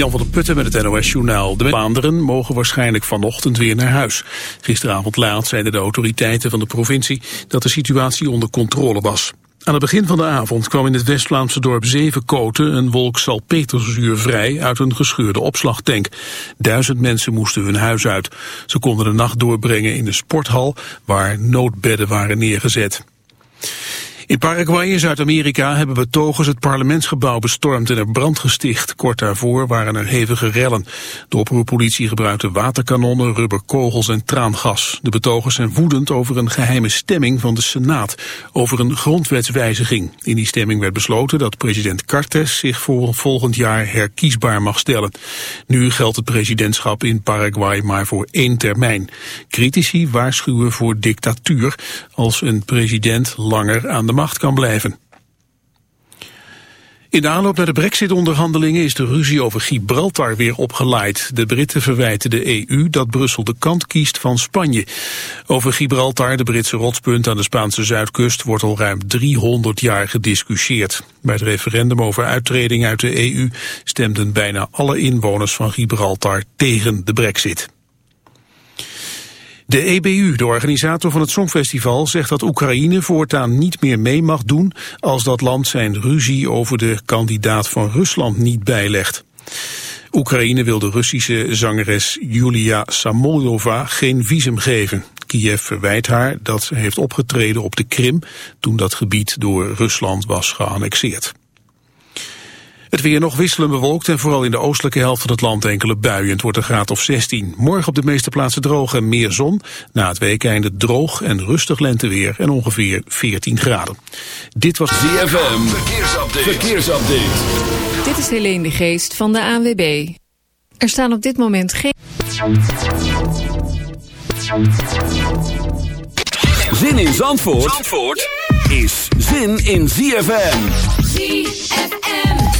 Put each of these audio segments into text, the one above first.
Jan van der Putten met het NOS-journaal. De Vlaanderen mogen waarschijnlijk vanochtend weer naar huis. Gisteravond laat zeiden de autoriteiten van de provincie dat de situatie onder controle was. Aan het begin van de avond kwam in het West-Vlaamse dorp Zevenkoten een wolk salpeterzuur vrij uit een gescheurde opslagtank. Duizend mensen moesten hun huis uit. Ze konden de nacht doorbrengen in de sporthal waar noodbedden waren neergezet. In Paraguay in Zuid-Amerika hebben betogers het parlementsgebouw bestormd en er brand gesticht. Kort daarvoor waren er hevige rellen. De oproerpolitie gebruikte waterkanonnen, rubberkogels en traangas. De betogers zijn woedend over een geheime stemming van de Senaat over een grondwetswijziging. In die stemming werd besloten dat president Cartes zich voor volgend jaar herkiesbaar mag stellen. Nu geldt het presidentschap in Paraguay maar voor één termijn. Critici waarschuwen voor dictatuur als een president langer aan de macht kan blijven. In de aanloop naar de brexit-onderhandelingen is de ruzie over Gibraltar weer opgeleid. De Britten verwijten de EU dat Brussel de kant kiest van Spanje. Over Gibraltar, de Britse rotspunt aan de Spaanse zuidkust, wordt al ruim 300 jaar gediscussieerd. Bij het referendum over uittreding uit de EU stemden bijna alle inwoners van Gibraltar tegen de brexit. De EBU, de organisator van het Songfestival, zegt dat Oekraïne voortaan niet meer mee mag doen als dat land zijn ruzie over de kandidaat van Rusland niet bijlegt. Oekraïne wil de Russische zangeres Julia Samoylova geen visum geven. Kiev verwijt haar dat ze heeft opgetreden op de Krim toen dat gebied door Rusland was geannexeerd. Het weer nog wisselen bewolkt en vooral in de oostelijke helft van het land enkele buien. Het wordt een graad of 16. Morgen op de meeste plaatsen droog en meer zon. Na het weekende droog en rustig lenteweer en ongeveer 14 graden. Dit was ZFM. Verkeersupdate. Verkeersupdate. Dit is Helene de Geest van de ANWB. Er staan op dit moment geen... Zin in Zandvoort, Zandvoort is zin in ZFM. ZFM.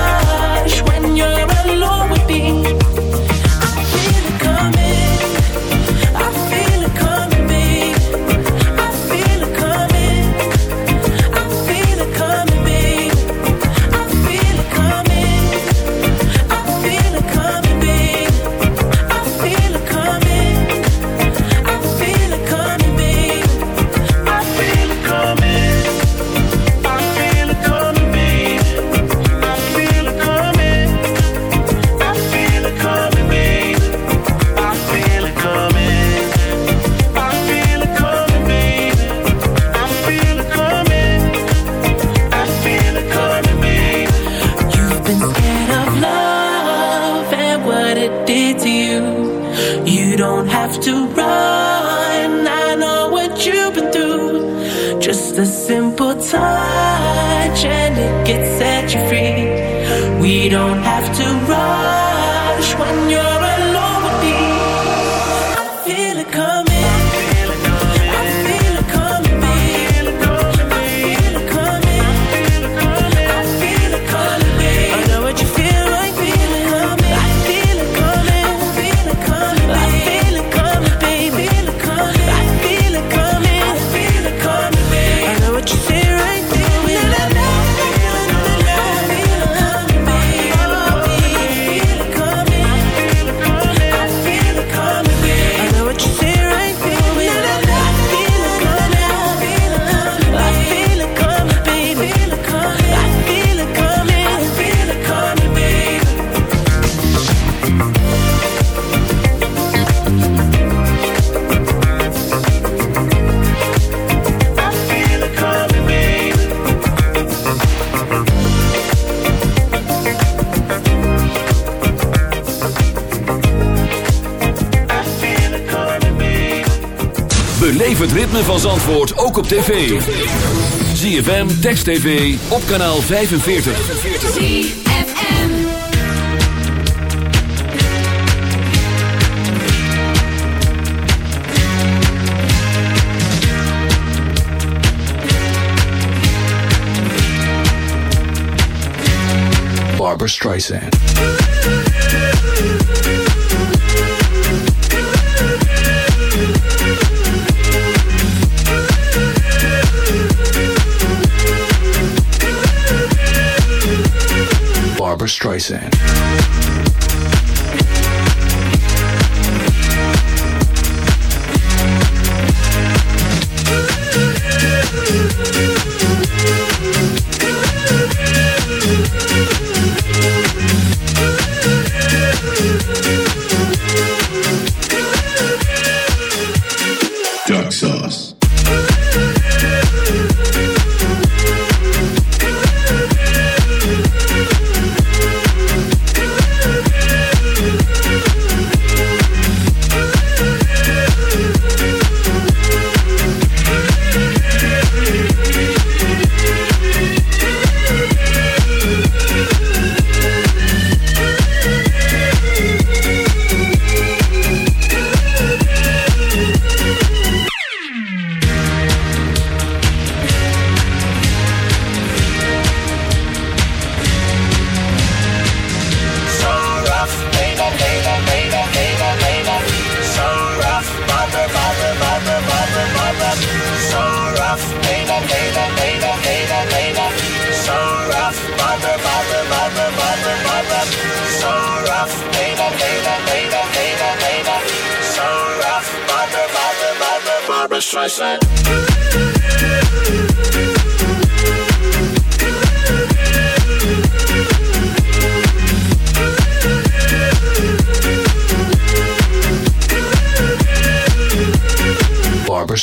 tv. ZFM, Text TV, op kanaal 45. Barbara Streisand. Streisand.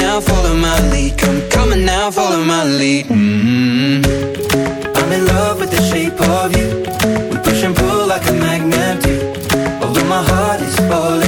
Now, follow my lead. Come, come on now, follow my lead. hmm I'm in love with the shape of you. We push and pull like a magnet do. Although my heart is falling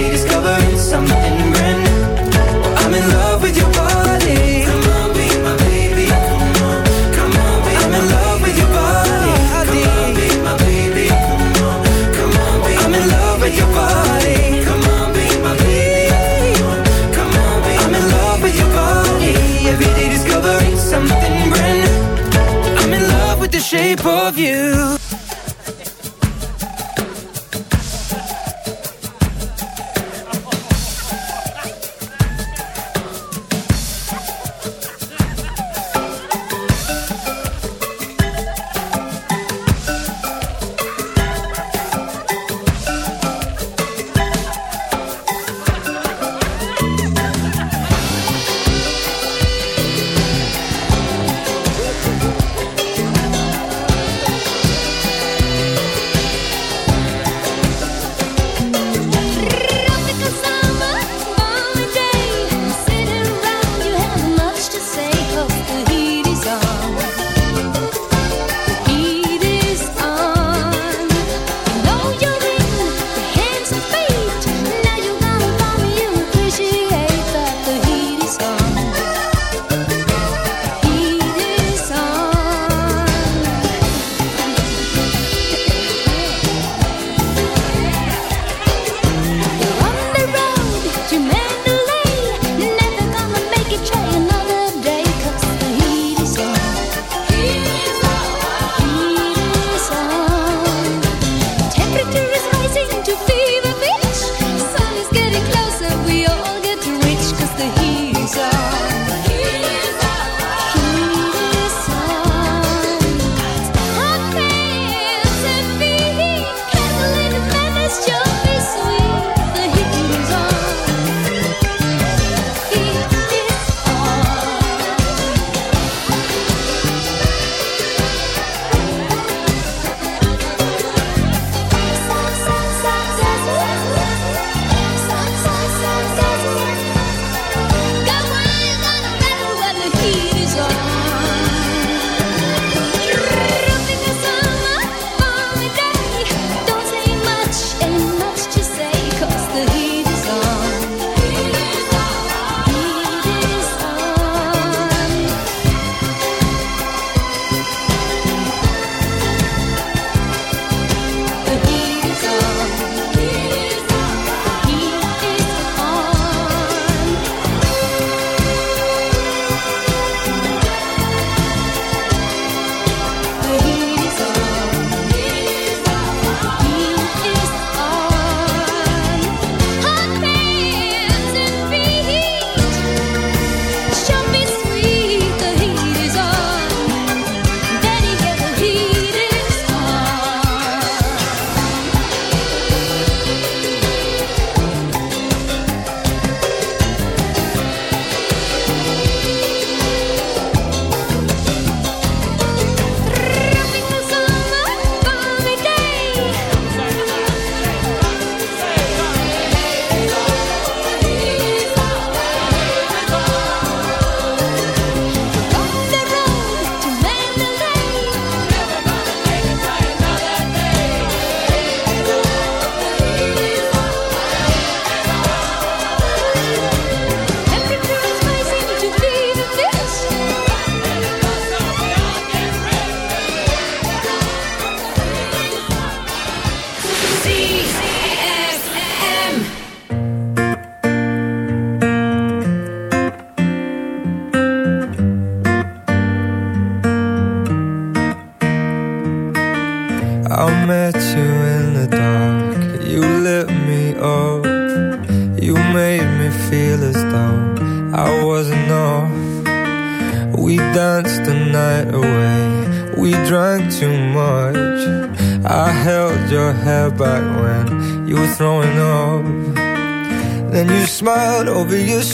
of you. you